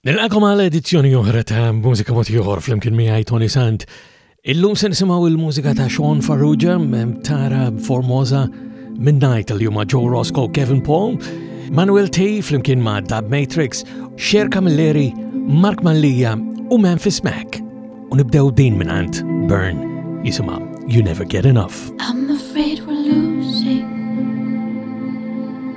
Nilqakom għal edizzjoni oħra ta' Mużika Mod Ieħor flimkien miegħi Tony Sant. Illum se nisimgħu il-mużika ta' Sean Farrugia, Tara Formosa, Midnight li huma Joe Roscoe, Kevin Paul, Manuel T flimkien ma' Dub Matrix, Cher Camilleri, Mark Mallija u Memphis Mac. U nibdew din minant Burn jisimha You Never Get Enough. I'm afraid we're losing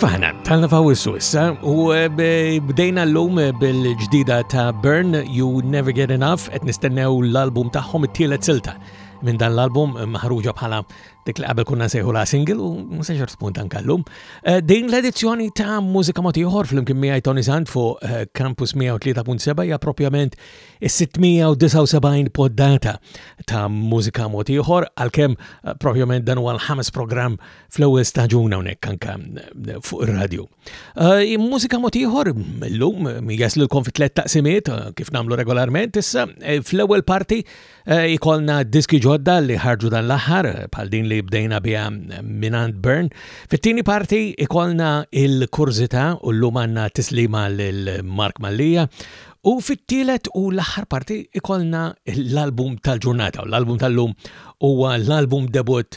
Kif aħna, tal nafaw issu issa u eh, bdejna l-lum eh, bil-ġdida ta' Burn You Never Get Enough qed nistennew l-album tagħhom it-tielet silta minn dan l-album maħruġa bħala dik li qabel kunna nsejħu la single u msejx spunt ankallum. Eh, din l-edizzjoni ta' mużika mod ieħor flimkien miegħi Tony Sant fuq eh, Campus 103.7 hija propjament is-679 poddata ta' mużika mod ieħor għalkemm eh, propjament dan huwa l-ħames programm fl-ewwel staġun hawnhekk anke fuq ir-radju. Mużika mod ieħor illum jaslilkom fi tliet taqsimiet kif nagħmlu regolarment issa fl-ewwel parti Eh, ikolna diski ġodda li ħarġu dan l-aħħar bħal din li bdejna biha minant Burn. Fit-tieni parti ikolna il-kurzita u l-lum għanna tislima l-Mark Mallija u fit-tielet u l-aħħar parti ikolna l-album tal-ġurnata u l-album tal-lum huwa l-album debut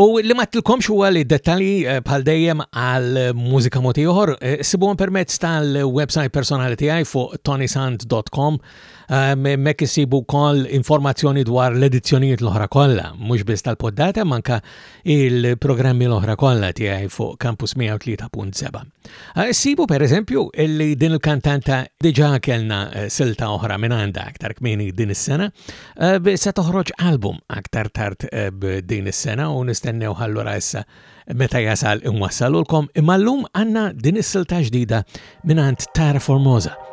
U li ma tilkomx huwa li dettalji eh, bħal dejjem għal mużika moti oħor eh, sibuhom permezz tal-website personali tiegħi fuq tonisant.com eh, mek isibu kol informazzjoni dwar l-edizzjonijiet l-oħra kollha, mhux biss tal-poddata manka il-programmi l-oħra kollha tiegħi fuq Campus 103.7. Ah, sibu per eżempju illi din il-kantanta diġa kellna eh, silta oħra minn għanda aktar kmini din is-sena, eh, se toħroġ album aktar tard eh, din is-sena u nistennew ħallura issa meta jasal imwassalulkom imma llum għandna din is-silta ġdida minn għand Tara Formosa.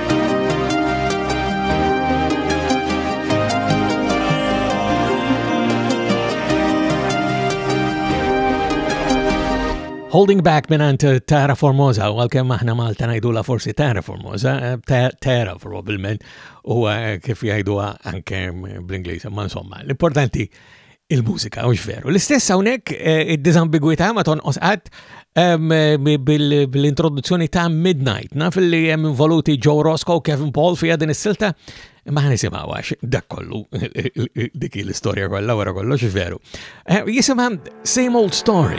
Holding back minant eh, Terra Formosa, u għalkemm aħna Malta najdula forsi Terra Formosa, eh, Terra probabilment, u eh, kif jajduha anke bl-Inglis, ma insomma, l-importanti il-mużika, mhux veru. L-istess hawnhekk eh, id-diżambigwità ma tonqos qatt ehm, bil-introduzzjoni ta' Midnight, naf li hemm involuti Joe Roscoe u Kevin Paul fija din is-silta, ma ħanisimha għax dak kollu dik l-istorja kollha wara kollox veru. Eh, jisimha Same Old Story.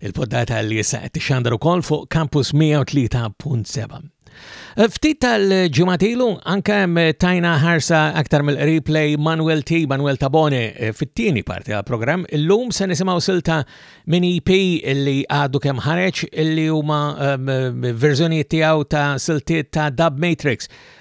Il-poddata li jessa qed tixxandar ukoll fuq Campus 103.7. Eh, ftit tal-ġimatilu, anka tajna ħarsa aktar mill-qrib lej Manuel T. Manuel Tabone eh, fit-tieni parti għal-programm. Illum se nisimaw silta minn EP li għadu kemm ħareġ li huma ehm, verżjonijiet tiegħu ta' siltiet ta' Dub Matrix.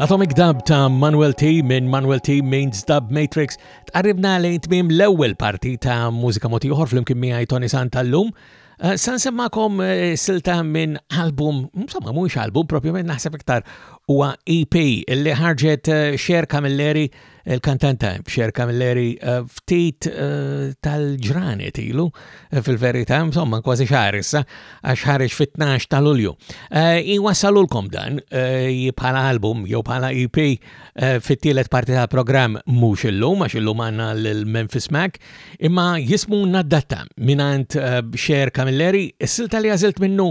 Atomic Dub ta' Manuel T minn Manuel T Mains Dub Matrix tqarribna lejn tmiem l-ewwel parti ta' mużika moti oħor flimkien miegħi Tony Sant tal-lum. Eh, San semmakom eh, silta minn album, insomma mhux album propjament naħseb iktar huwa EP li ħarġet eh, Xer Camilleri il-kantanta Cher Camilleri eh, ftit eh, tal-ġrani tilu eh, fil-verita, insomma, kważi xar issa, għax ħareġ fit-12 tal-Ulju. Iwassalulkom dan bħala album jew bħala EP fit-tielet parti tal-programm mhux illum għax illum għandna l-Memphis Mac, imma jismu naddatta minant Cher Camilleri, s-silta li għażilt minnu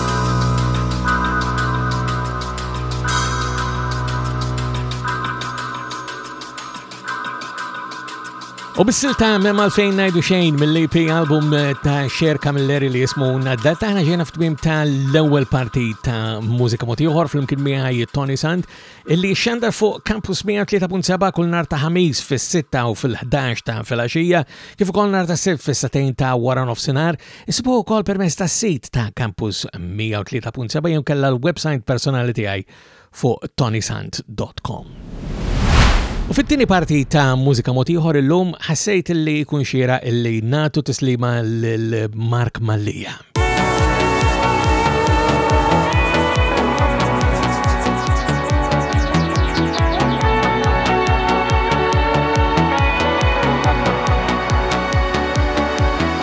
U bis-sil ta' mem għalfejn najdu xejn mill-EP album eh, ta' Xer Camilleri li jismu Nadda ta' ġena f'tmim ta' l-ewwel parti ta' mużika motiħor fl-imkien miħaj Tony Sand illi xanda fuq Campus 103.7 kull nar ta' ħamis fis-6 u fil-11 ta' filgħaxija kif ukoll nar ta' sibt fis-satejn ta' wara nofsinhar Isibuha wkoll permezz tas-sit ta' Campus 103.7 jew kellha l-website personali tiegħi fuq tonysant.com. U fit-tieni parti ta' mużika motiħor illum ħassejt li jkun xira illi natu tislima lil Mark Mallija.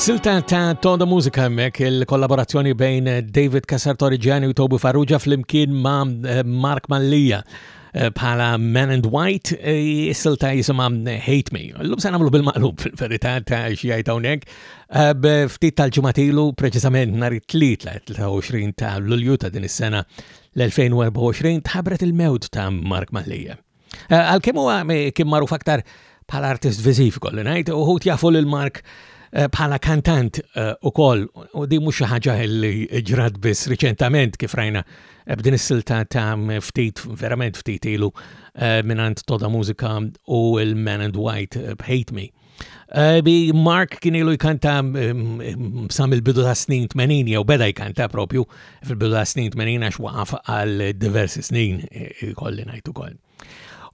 Silta ta' Tonda Mużika hemmhekk il-kollaborazzjoni bejn David Casartorigiani u Toby Farrugia flimkien ma' eh, Mark Mallija eh, bħala Man and White eh, is-silta jisimha Hate Me. Llum se nagħmlu bil-maqlub fil-verità ta' xi jgħid hawnhekk. Ftit tal-ġimatilu preċisament nhar it-tliet 23 ta' Lulju ta' din is-sena L-2024 tħabret il-mewt ta' Mark Mallia. Eh, għalkemm huwa eh, kien magħruf aktar bħala artist viżiv kolli ngħid, uħud jafu lil Mark eh, bħala kantant ukoll u di mhux xi ħaġa li ġrat biss riċentament kif rajna b'din is-silta ta' ftit verament ftit ilu minant Toda Mużika u l-Man and White b'Hate Me. Eh, bi Mark kien ilu jkanta sa mill-bidu ta' snin 80 jew beda jkanta propju fil-bidu ta' snin 80 għax waqaf għal diversi snin eh, kolli ngħid ukoll.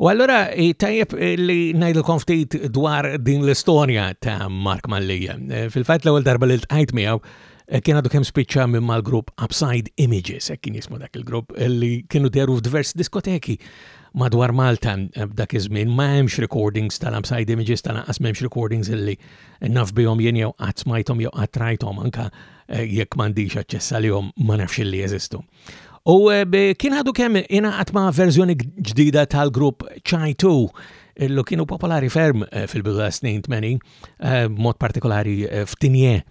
U allora eh, tajjeb li ngħidilkom ftit dwar din l-istorja ta' Mark Mallija. Fil-fatt l-ewwel darba li ltqajt miegħu Eh, kien għadu kem spiċċa minn mal-grupp Upside Images, kien jismu dak il-grupp, eh, li kienu deru f'diversi diskoteki madwar Malta f'dak iż-żmien ma hemmx recordings tal-Upside Images ta' naqqas m'hemmx recordings illi naf bihom jien jew qatt smajthom jew qatt rajthom anka eh, jekk m'għandix aċċess għalihom ma nafx illi jeżistu. U eh, kien għadu kemm ingħaqad ma' verżjoni ġdida tal-grupp Chai 2 illu kienu popolari ferm eh, fil-bidu snin 80, mod partikolari f'Tinje.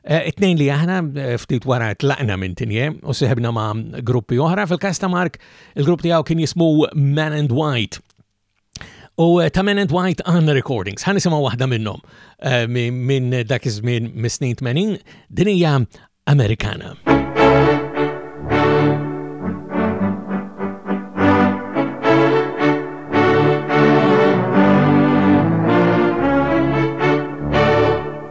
Eh, it-tnejn li aħna eh, ftit wara tlaqna minn tinje u seħbna ma' gruppi oħra fil-kas ta' Mark, il-grupp tiegħu kien jismu Man and White. U eh, ta' Man and White għanna recordings, ħan nisimgħu waħda minnhom minn dak iż-żmien mis-snin 80, din hija Amerikana.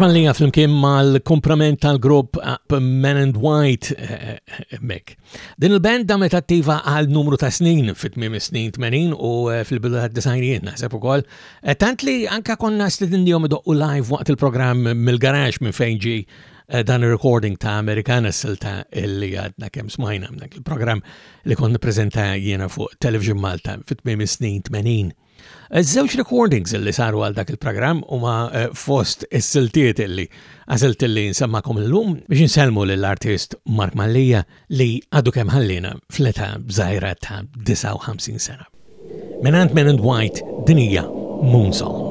Mallinja fl-imkien mal-komprament tal-grupp Up Men and White eh, eh, eh, Mek. Din il-band damet attiva għal numru ta' snin fit-tmiem is-snin 80 u eh, fil-bidu ta' disajnijiet naħseb ukoll. Eh, tant li anka konna stidindihom idoqqu live waqt il-programm mill-garax minn fejn ġi eh, dan il-recording ta' Amerikana silta li għadna kemm smajna dak il-programm li konna prezenta jiena fuq Television Malta fit-tmiem is-snin 80. Żewġ recordings li saru għal dak il-programm huma eh, fost is-siltiet li għażilt li nsemmakom illum biex insellmu lill-artist Mark Mallija li għadu kemm ħallina fl-età żgħira ta' 59 sena. Menant Men and White dinija Moonsong.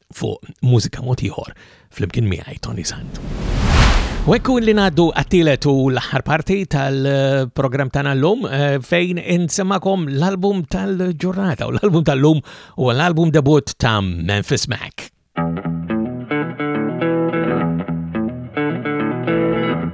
fuq mużika mod ieħor flimkien miegħi Tony Sant. U ekku li naddu għattilet u l-aħħar parti tal-program tana l-lum eh, fejn insemakom l-album tal-ġurnata u l-album tal-lum u l-album debut ta' Memphis Mac.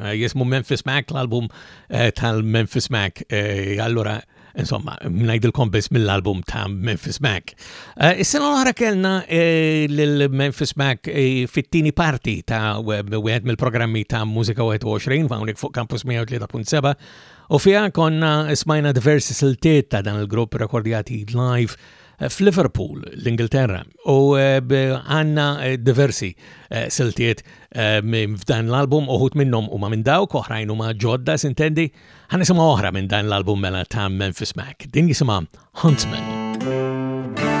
eh, jismu Memphis Mac, l-album eh, tal-Memphis Mac, eh, allura insomma, mnajdilkom biss mill-album ta' Memphis Mac. Is-sena l-oħra kellna l-Memphis Mac fit-tini parti ta' wieħed mill-programmi ta' Musika 21 f'hawnhekk fuq Campus 103.7 u fiha konna smajna diversi siltiet ta' dan il-grupp rekordjati live f'Liverpool, l-Ingilterra, u eh, għanna eh, diversi eh, siltiet f'dan l-album, uħut minnom u ma minn dawk, oħrajn u ma ġodda, sintendi, għanna sema oħra minn dan l-album mela ta' Memphis Mac. Din jisima Huntsman. Huntsman.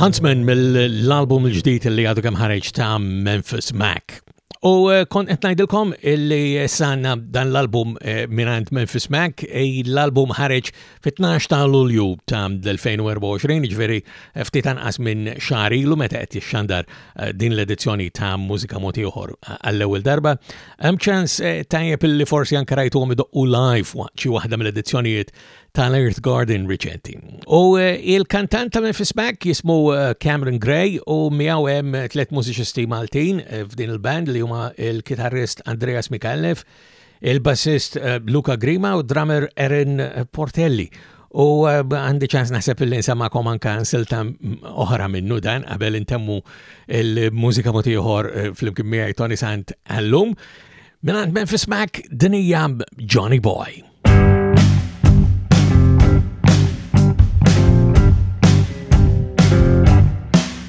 Huntsman mill-album il-ġdid li għadu kemm ħareġ ta' Memphis Mac. U eh, kont qed ngħidilkom illi sanna dan l-album eh, minant Memphis Mac, l-album ħareġ Fit-12 ta' Lulju ta' 2024, ġveri ftit anqas minn xahar ilu meta qed jixxandar eh, din l-edizzjoni ta' Mużika Mod Ieħor eh, għall-ewwel darba, hemm ċans eh, tajjeb li forsi anke rajtuhom idoqqu live waqt xi waħda mill-edizzjonijiet tal-Earth Garden riċenti. U il-kantant ta' Memphis Mac jismu Cameron Gray u miegħu hemm tliet mużiċisti Maltin f'din il-band li huma il-kitarrist Andreas Mikallev, il-bassist eh, Luca Grima u drummer Erin Portelli. U eh, għandi ċans naħseb li nsamakom anka nsilta oħra minnu dan qabel intemmu il-mużika motiħor eh, fl-imkien miegħi Tony Sant għallum. Minant Memphis Mac dinija Johnny Boy.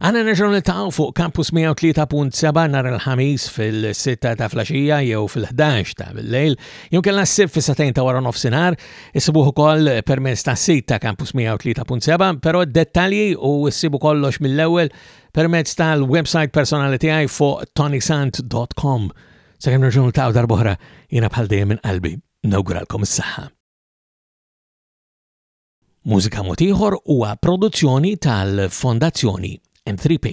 Għana nerġaw niltaqgħu fuq Campus 103.7 nhar il-ħamis fil-6 ta' flaxija jew fil-11 ta' bil-lejl, jew kellha ssib fis-satejn ta' wara nofsinhar, isibuh ukoll permezz ta' sit ta' Campus 103.7, però dettalji u ssibu kollox mill-ewwel permezz tal-website personali tiegħi fuq tonysant.com. Sakemm nerġgħu niltaqgħu darb'oħra jiena bħal dejjem minn qalbi nawguralkom is-saħħa. Mużika Mod Ieħor huwa produzzjoni tal-Fondazzjoni M3P.